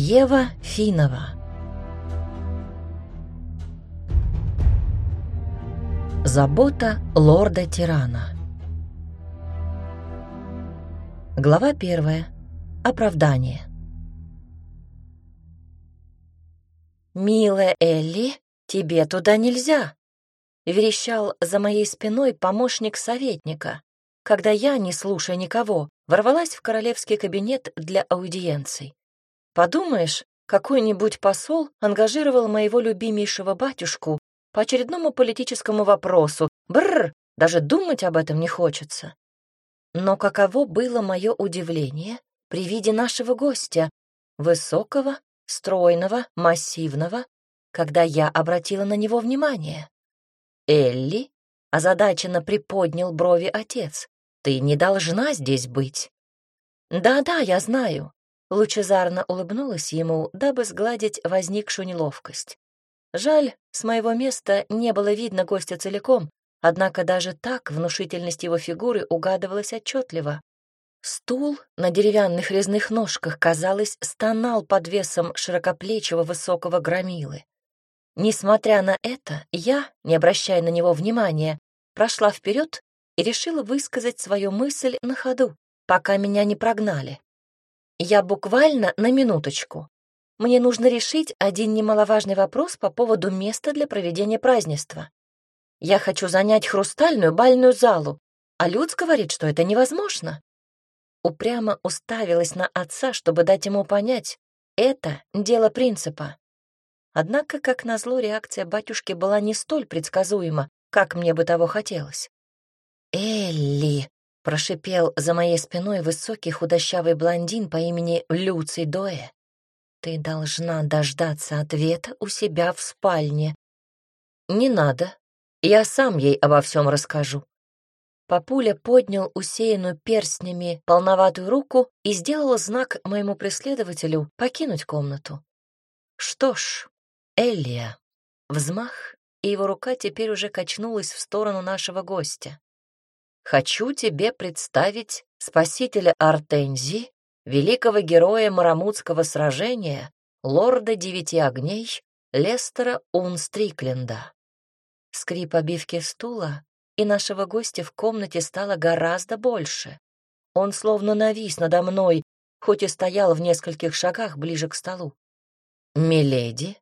Ева Финова Забота лорда-тирана Глава первая. Оправдание. «Милая Элли, тебе туда нельзя!» — верещал за моей спиной помощник советника, когда я, не слушая никого, ворвалась в королевский кабинет для аудиенций. Подумаешь, какой-нибудь посол ангажировал моего любимейшего батюшку по очередному политическому вопросу. Бррр, даже думать об этом не хочется. Но каково было мое удивление при виде нашего гостя, высокого, стройного, массивного, когда я обратила на него внимание. «Элли?» — озадаченно приподнял брови отец. «Ты не должна здесь быть». «Да-да, я знаю», — лучезарно улыбнулась ему, дабы сгладить возникшую неловкость. Жаль, с моего места не было видно гостя целиком, однако даже так внушительность его фигуры угадывалась отчетливо. Стул на деревянных резных ножках, казалось, стонал под весом широкоплечего высокого громилы. Несмотря на это, я, не обращая на него внимания, прошла вперед и решила высказать свою мысль на ходу, пока меня не прогнали. Я буквально на минуточку. Мне нужно решить один немаловажный вопрос по поводу места для проведения празднества. Я хочу занять хрустальную бальную залу, а Люц говорит, что это невозможно. Упрямо уставилась на отца, чтобы дать ему понять, это дело принципа. Однако, как назло, реакция батюшки была не столь предсказуема, как мне бы того хотелось. «Элли!» — прошипел за моей спиной высокий худощавый блондин по имени Люций Доэ. Ты должна дождаться ответа у себя в спальне. Не надо. Я сам ей обо всем расскажу. Папуля поднял усеянную перстнями полноватую руку и сделал знак моему преследователю покинуть комнату. Что ж, Элия. Взмах, и его рука теперь уже качнулась в сторону нашего гостя. Хочу тебе представить спасителя Артензи великого героя Марамутского сражения, лорда девяти огней, Лестера Унстрикленда. Скрип обивки стула, и нашего гостя в комнате стало гораздо больше. Он словно навис надо мной, хоть и стоял в нескольких шагах ближе к столу. «Миледи?»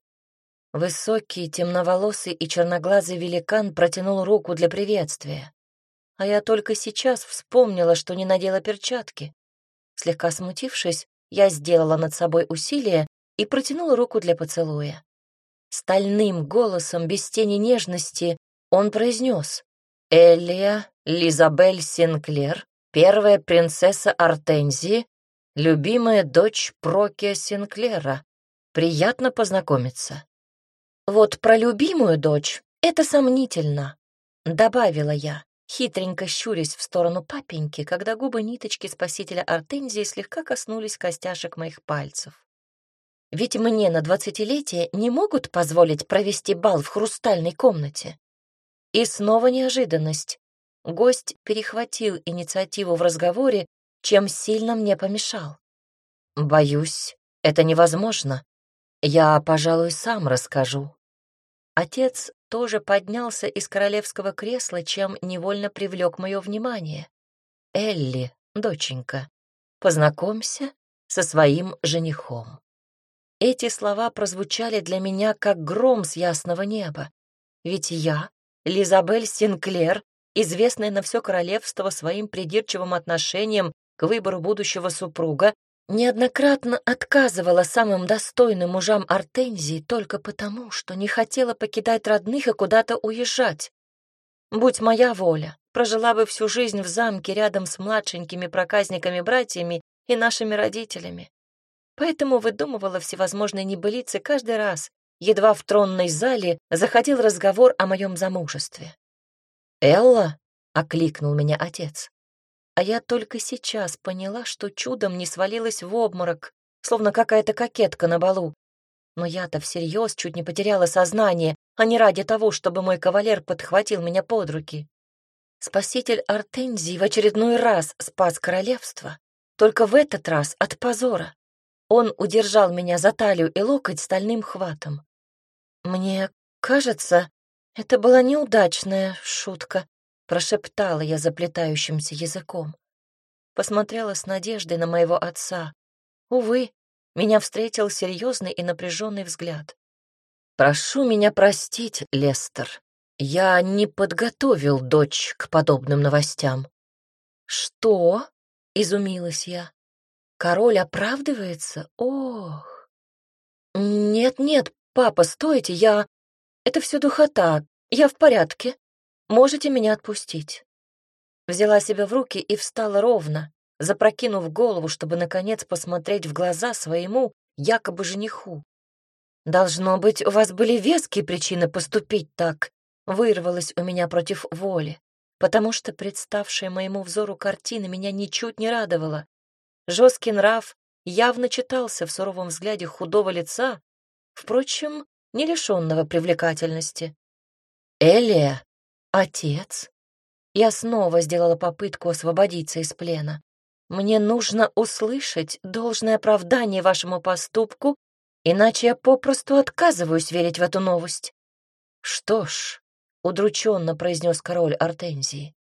Высокий, темноволосый и черноглазый великан протянул руку для приветствия. А я только сейчас вспомнила, что не надела перчатки. Слегка смутившись, я сделала над собой усилие и протянула руку для поцелуя. Стальным голосом, без тени нежности, он произнес «Элия Лизабель Синклер, первая принцесса Артензии, любимая дочь Прокия Синклера. Приятно познакомиться». «Вот про любимую дочь это сомнительно», — добавила я хитренько щурясь в сторону папеньки, когда губы ниточки спасителя Артензии слегка коснулись костяшек моих пальцев. Ведь мне на двадцатилетие не могут позволить провести бал в хрустальной комнате. И снова неожиданность. Гость перехватил инициативу в разговоре, чем сильно мне помешал. «Боюсь, это невозможно. Я, пожалуй, сам расскажу». Отец тоже поднялся из королевского кресла, чем невольно привлек мое внимание. «Элли, доченька, познакомься со своим женихом». Эти слова прозвучали для меня как гром с ясного неба. Ведь я, Лизабель Синклер, известная на все королевство своим придирчивым отношением к выбору будущего супруга, неоднократно отказывала самым достойным мужам Артензии только потому, что не хотела покидать родных и куда-то уезжать. Будь моя воля, прожила бы всю жизнь в замке рядом с младшенькими проказниками-братьями и нашими родителями. Поэтому выдумывала всевозможные небылицы каждый раз, едва в тронной зале заходил разговор о моем замужестве. «Элла?» — окликнул меня отец. А я только сейчас поняла, что чудом не свалилась в обморок, словно какая-то кокетка на балу. Но я-то всерьез чуть не потеряла сознание, а не ради того, чтобы мой кавалер подхватил меня под руки. Спаситель Артензии в очередной раз спас королевство, только в этот раз от позора. Он удержал меня за талию и локоть стальным хватом. «Мне кажется, это была неудачная шутка», — прошептала я заплетающимся языком. Посмотрела с надеждой на моего отца. Увы, меня встретил серьезный и напряженный взгляд. «Прошу меня простить, Лестер. Я не подготовил дочь к подобным новостям». «Что?» — изумилась я. «Король оправдывается? Ох!» «Нет-нет, папа, стойте, я... Это все духота, я в порядке. Можете меня отпустить». Взяла себя в руки и встала ровно, запрокинув голову, чтобы, наконец, посмотреть в глаза своему якобы жениху. «Должно быть, у вас были веские причины поступить так», вырвалось у меня против воли, потому что представшая моему взору картина меня ничуть не радовала. Жесткий нрав явно читался в суровом взгляде худого лица, впрочем, не лишенного привлекательности. «Элия, отец?» Я снова сделала попытку освободиться из плена. Мне нужно услышать должное оправдание вашему поступку, иначе я попросту отказываюсь верить в эту новость. Что ж, удрученно произнес король Артензии,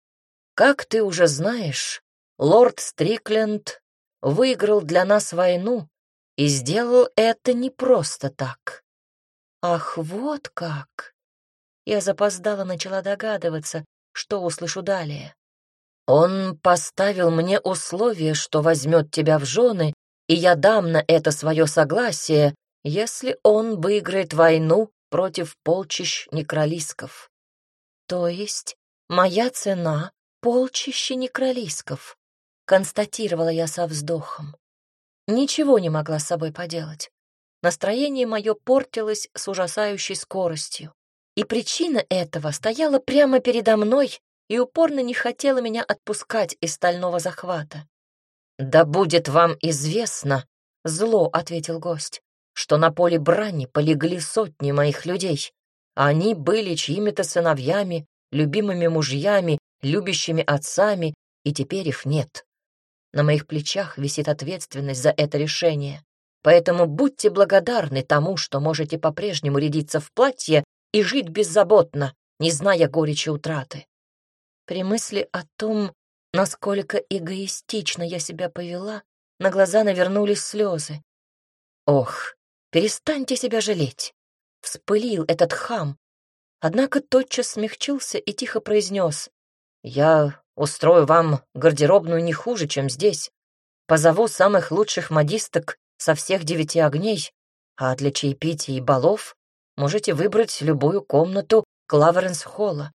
как ты уже знаешь, лорд Стрикленд выиграл для нас войну и сделал это не просто так. Ах, вот как! Я запоздала начала догадываться, что услышу далее. Он поставил мне условие, что возьмет тебя в жены, и я дам на это свое согласие, если он выиграет войну против полчищ некролисков. То есть моя цена — полчище некролисков, констатировала я со вздохом. Ничего не могла с собой поделать. Настроение мое портилось с ужасающей скоростью. И причина этого стояла прямо передо мной и упорно не хотела меня отпускать из стального захвата. «Да будет вам известно», — зло ответил гость, «что на поле брани полегли сотни моих людей. Они были чьими-то сыновьями, любимыми мужьями, любящими отцами, и теперь их нет. На моих плечах висит ответственность за это решение. Поэтому будьте благодарны тому, что можете по-прежнему рядиться в платье и жить беззаботно, не зная горечи утраты. При мысли о том, насколько эгоистично я себя повела, на глаза навернулись слезы. Ох, перестаньте себя жалеть. Вспылил этот хам. Однако тотчас смягчился и тихо произнес. Я устрою вам гардеробную не хуже, чем здесь. Позову самых лучших модисток со всех девяти огней, а для чаепития и балов можете выбрать любую комнату Клаверенс-холла.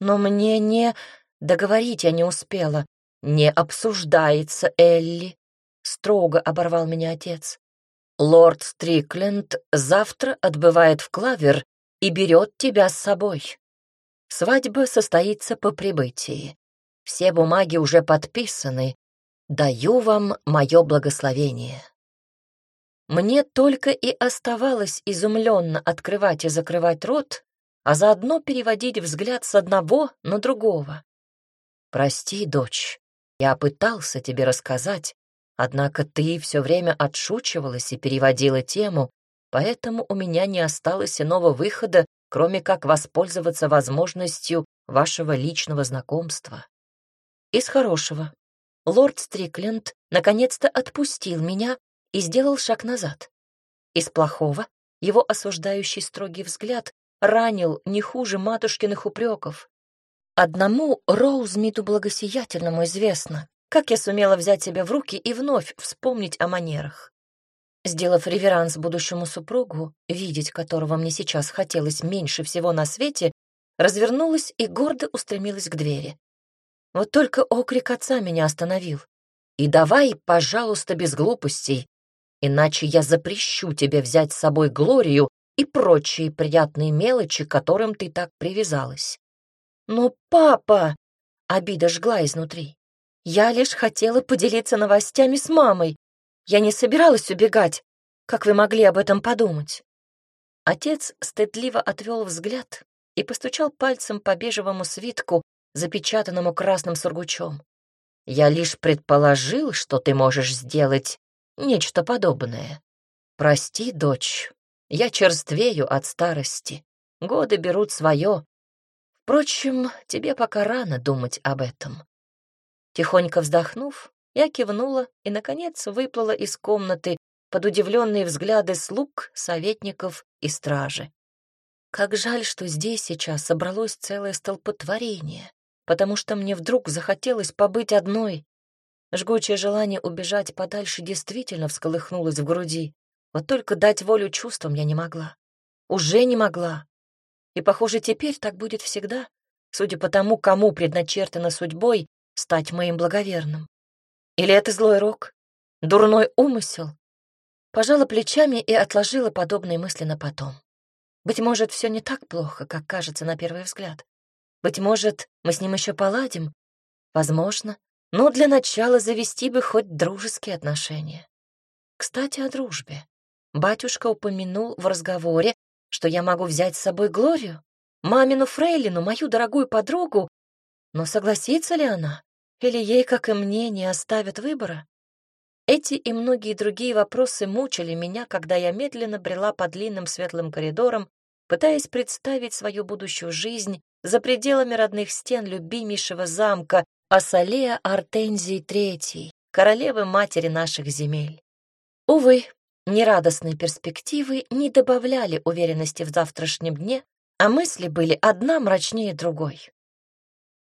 Но мне не... Договорить я не успела. Не обсуждается, Элли. Строго оборвал меня отец. Лорд Стрикленд завтра отбывает в Клавер и берет тебя с собой. Свадьба состоится по прибытии. Все бумаги уже подписаны. Даю вам мое благословение. Мне только и оставалось изумленно открывать и закрывать рот, а заодно переводить взгляд с одного на другого. «Прости, дочь, я пытался тебе рассказать, однако ты все время отшучивалась и переводила тему, поэтому у меня не осталось иного выхода, кроме как воспользоваться возможностью вашего личного знакомства. Из хорошего. Лорд Стрикленд наконец-то отпустил меня и сделал шаг назад. Из плохого его осуждающий строгий взгляд ранил не хуже матушкиных упреков. Одному Роузмиту благосиятельному известно, как я сумела взять себя в руки и вновь вспомнить о манерах. Сделав реверанс будущему супругу, видеть которого мне сейчас хотелось меньше всего на свете, развернулась и гордо устремилась к двери. Вот только окрик отца меня остановил. «И давай, пожалуйста, без глупостей, иначе я запрещу тебе взять с собой Глорию и прочие приятные мелочи, к которым ты так привязалась. Но папа... Обида жгла изнутри. Я лишь хотела поделиться новостями с мамой. Я не собиралась убегать. Как вы могли об этом подумать? Отец стыдливо отвел взгляд и постучал пальцем по бежевому свитку, запечатанному красным сургучом. «Я лишь предположил, что ты можешь сделать, нечто подобное. Прости, дочь, я черствею от старости. Годы берут свое. Впрочем, тебе пока рано думать об этом. Тихонько вздохнув, я кивнула и, наконец, выплыла из комнаты под удивленные взгляды слуг, советников и стражи. Как жаль, что здесь сейчас собралось целое столпотворение, потому что мне вдруг захотелось побыть одной. Жгучее желание убежать подальше действительно всколыхнулось в груди. Вот только дать волю чувствам я не могла. Уже не могла. И, похоже, теперь так будет всегда, судя по тому, кому предначертано судьбой стать моим благоверным. Или это злой рок? Дурной умысел? Пожала плечами и отложила подобные мысли на потом. Быть может, все не так плохо, как кажется на первый взгляд. Быть может, мы с ним еще поладим. Возможно. Но для начала завести бы хоть дружеские отношения. Кстати, о дружбе. Батюшка упомянул в разговоре, что я могу взять с собой Глорию, мамину фрейлину, мою дорогую подругу. Но согласится ли она? Или ей, как и мне, не оставят выбора? Эти и многие другие вопросы мучили меня, когда я медленно брела по длинным светлым коридорам, пытаясь представить свою будущую жизнь за пределами родных стен любимейшего замка Ассалея Артензии III, королевы-матери наших земель. Увы, нерадостные перспективы не добавляли уверенности в завтрашнем дне, а мысли были одна мрачнее другой.